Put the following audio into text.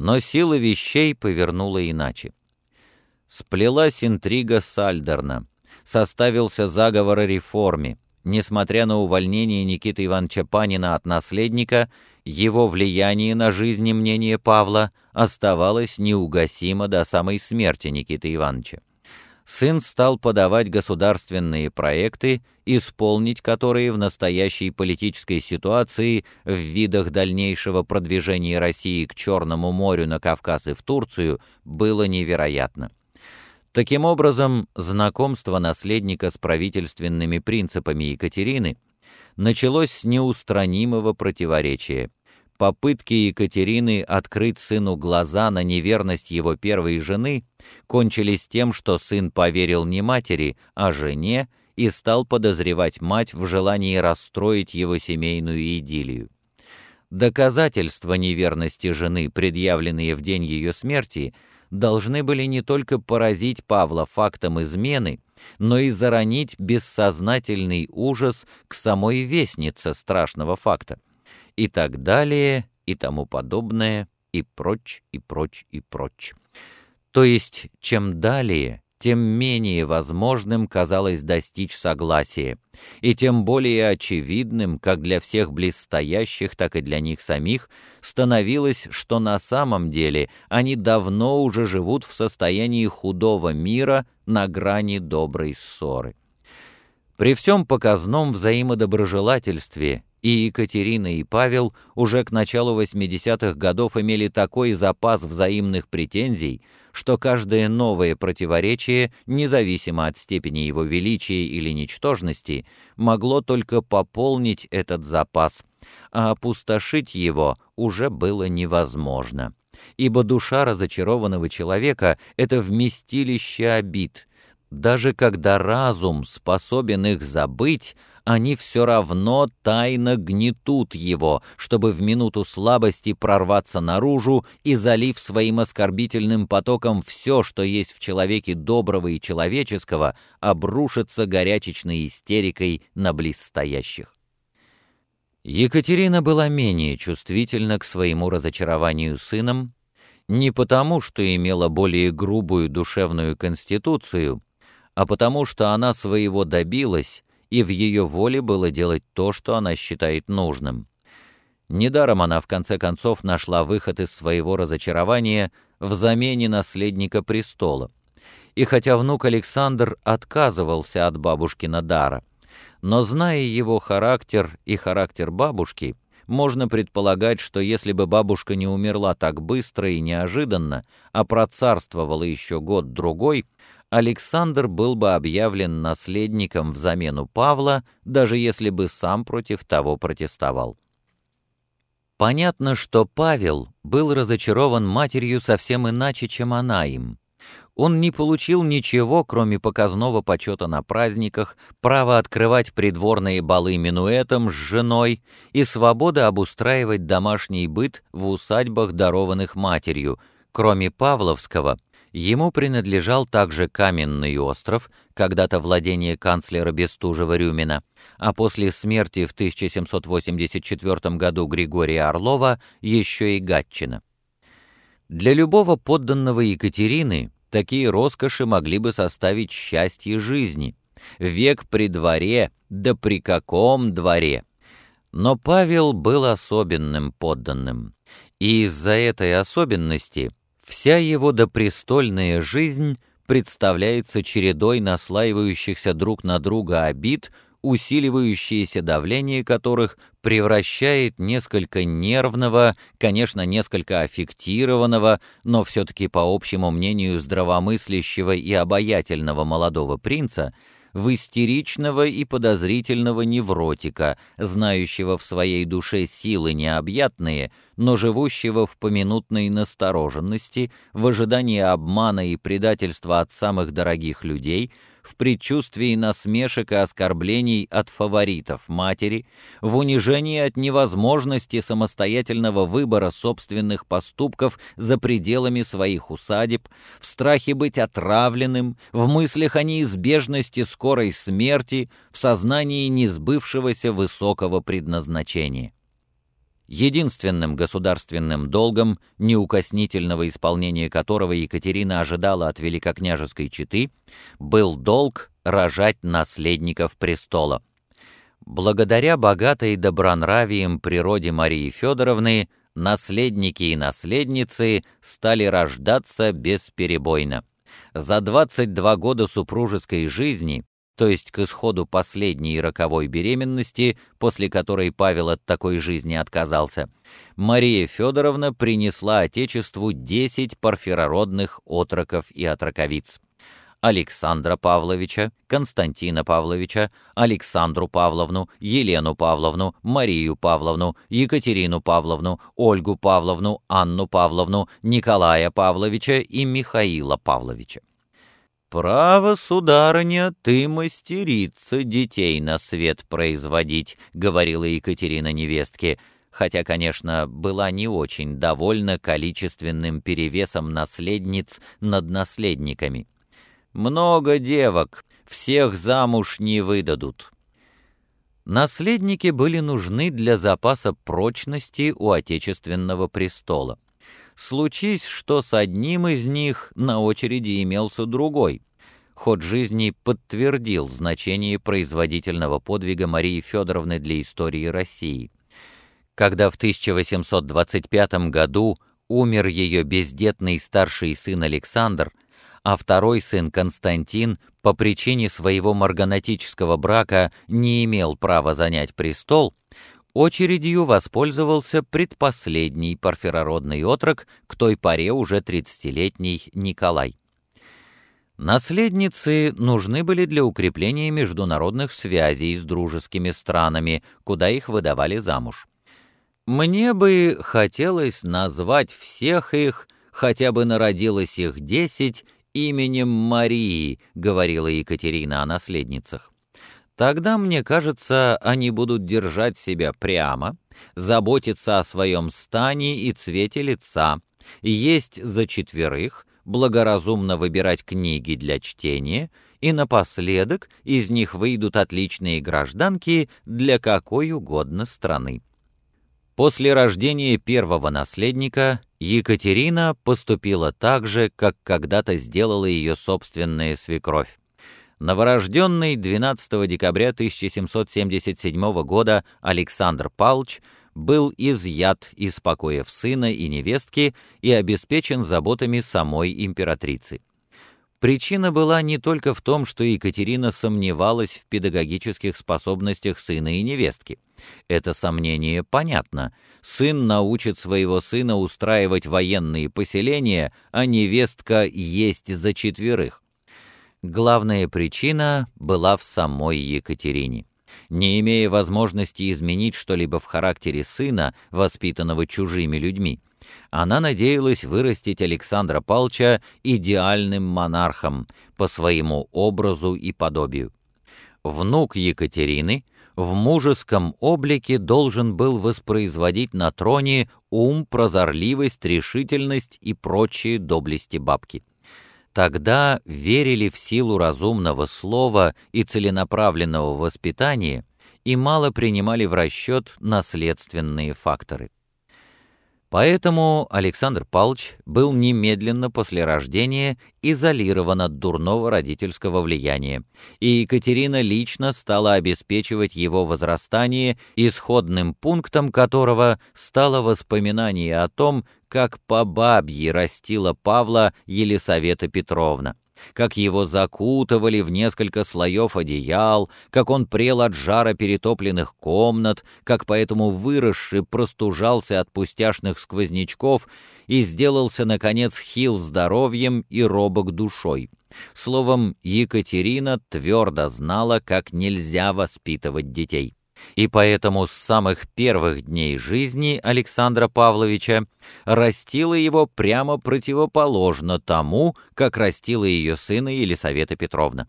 Но сила вещей повернула иначе. Сплелась интрига Сальдерна, составился заговор о реформе. Несмотря на увольнение Никиты Ивановича Панина от наследника, его влияние на жизнь и мнение Павла оставалось неугасимо до самой смерти Никиты Ивановича. Сын стал подавать государственные проекты, исполнить которые в настоящей политической ситуации в видах дальнейшего продвижения России к Черному морю, на Кавказ и в Турцию было невероятно. Таким образом, знакомство наследника с правительственными принципами Екатерины началось с неустранимого противоречия. Попытки Екатерины открыть сыну глаза на неверность его первой жены кончились тем, что сын поверил не матери, а жене и стал подозревать мать в желании расстроить его семейную идиллию. Доказательства неверности жены, предъявленные в день ее смерти, должны были не только поразить Павла фактом измены, но и заронить бессознательный ужас к самой вестнице страшного факта. И так далее, и тому подобное, и прочь, и прочь, и прочь. То есть, чем далее, тем менее возможным казалось достичь согласия, и тем более очевидным, как для всех близстоящих, так и для них самих, становилось, что на самом деле они давно уже живут в состоянии худого мира на грани доброй ссоры. При всем показном взаимодоброжелательстве и Екатерина, и Павел уже к началу 80-х годов имели такой запас взаимных претензий, что каждое новое противоречие, независимо от степени его величия или ничтожности, могло только пополнить этот запас, а опустошить его уже было невозможно. Ибо душа разочарованного человека — это вместилище обид. Даже когда разум способен их забыть, они все равно тайно гнетут его, чтобы в минуту слабости прорваться наружу и, залив своим оскорбительным потоком все, что есть в человеке доброго и человеческого, обрушиться горячечной истерикой на близстоящих. Екатерина была менее чувствительна к своему разочарованию сыном, не потому, что имела более грубую душевную конституцию, а потому, что она своего добилась и в ее воле было делать то, что она считает нужным. Недаром она в конце концов нашла выход из своего разочарования в замене наследника престола. И хотя внук Александр отказывался от бабушкина дара, но зная его характер и характер бабушки, можно предполагать, что если бы бабушка не умерла так быстро и неожиданно, а процарствовала еще год-другой, Александр был бы объявлен наследником в замену Павла, даже если бы сам против того протестовал. Понятно, что Павел был разочарован матерью совсем иначе, чем она им. Он не получил ничего, кроме показного почета на праздниках, права открывать придворные балы минуэтом с женой и свободы обустраивать домашний быт в усадьбах, дарованных матерью, кроме Павловского — Ему принадлежал также Каменный остров, когда-то владение канцлера Бестужева-Рюмина, а после смерти в 1784 году Григория Орлова еще и Гатчина. Для любого подданного Екатерины такие роскоши могли бы составить счастье жизни. Век при дворе, да при каком дворе? Но Павел был особенным подданным, и из-за этой особенности – Вся его допрестольная жизнь представляется чередой наслаивающихся друг на друга обид, усиливающееся давление которых превращает несколько нервного, конечно, несколько аффектированного, но все-таки по общему мнению здравомыслящего и обаятельного молодого принца – в истеричного и подозрительного невротика, знающего в своей душе силы необъятные, но живущего в поминутной настороженности, в ожидании обмана и предательства от самых дорогих людей — в предчувствии насмешек и оскорблений от фаворитов матери, в унижении от невозможности самостоятельного выбора собственных поступков за пределами своих усадеб, в страхе быть отравленным, в мыслях о неизбежности скорой смерти, в сознании несбывшегося высокого предназначения. Единственным государственным долгом, неукоснительного исполнения которого Екатерина ожидала от великокняжеской четы, был долг рожать наследников престола. Благодаря богатой добронравием природе Марии Федоровны наследники и наследницы стали рождаться бесперебойно. За 22 года супружеской жизни, то есть к исходу последней роковой беременности, после которой Павел от такой жизни отказался, Мария Федоровна принесла Отечеству 10 парфирородных отроков и отроковиц. Александра Павловича, Константина Павловича, Александру Павловну, Елену Павловну, Марию Павловну, Екатерину Павловну, Ольгу Павловну, Анну Павловну, Николая Павловича и Михаила Павловича. «Право, сударыня, ты мастерица детей на свет производить», — говорила Екатерина невестке, хотя, конечно, была не очень довольна количественным перевесом наследниц над наследниками. Много девок, всех замуж не выдадут. Наследники были нужны для запаса прочности у отечественного престола. Случись, что с одним из них на очереди имелся другой. Ход жизни подтвердил значение производительного подвига Марии Федоровны для истории России. Когда в 1825 году умер ее бездетный старший сын Александр, а второй сын Константин по причине своего марганатического брака не имел права занять престол, очередью воспользовался предпоследний парфирородный отрок, к той поре уже тридцатилетний Николай. Наследницы нужны были для укрепления международных связей с дружескими странами, куда их выдавали замуж. Мне бы хотелось назвать всех их, хотя бы народилось их десять, именем Марии», — говорила Екатерина о наследницах. «Тогда, мне кажется, они будут держать себя прямо, заботиться о своем стане и цвете лица, есть за четверых, благоразумно выбирать книги для чтения, и напоследок из них выйдут отличные гражданки для какой угодно страны. После рождения первого наследника Екатерина поступила так же, как когда-то сделала ее собственная свекровь. Новорожденный 12 декабря 1777 года Александр Палч был изъят из покоев сына и невестки и обеспечен заботами самой императрицы. Причина была не только в том, что Екатерина сомневалась в педагогических способностях сына и невестки. Это сомнение понятно. Сын научит своего сына устраивать военные поселения, а невестка есть за четверых. Главная причина была в самой Екатерине. Не имея возможности изменить что-либо в характере сына, воспитанного чужими людьми, она надеялась вырастить Александра Палча идеальным монархом по своему образу и подобию. Внук Екатерины в мужеском облике должен был воспроизводить на троне ум, прозорливость, решительность и прочие доблести бабки. Тогда верили в силу разумного слова и целенаправленного воспитания и мало принимали в расчет наследственные факторы. Поэтому Александр Павлович был немедленно после рождения изолирован от дурного родительского влияния, и Екатерина лично стала обеспечивать его возрастание, исходным пунктом которого стало воспоминание о том, как по бабье растила Павла Елисавета Петровна как его закутывали в несколько слоев одеял, как он прел от жара перетопленных комнат, как поэтому выросший простужался от пустяшных сквознячков и сделался, наконец, хил здоровьем и робок душой. Словом, Екатерина твердо знала, как нельзя воспитывать детей и поэтому с самых первых дней жизни Александра Павловича растила его прямо противоположно тому, как растила ее сына Елисавета Петровна.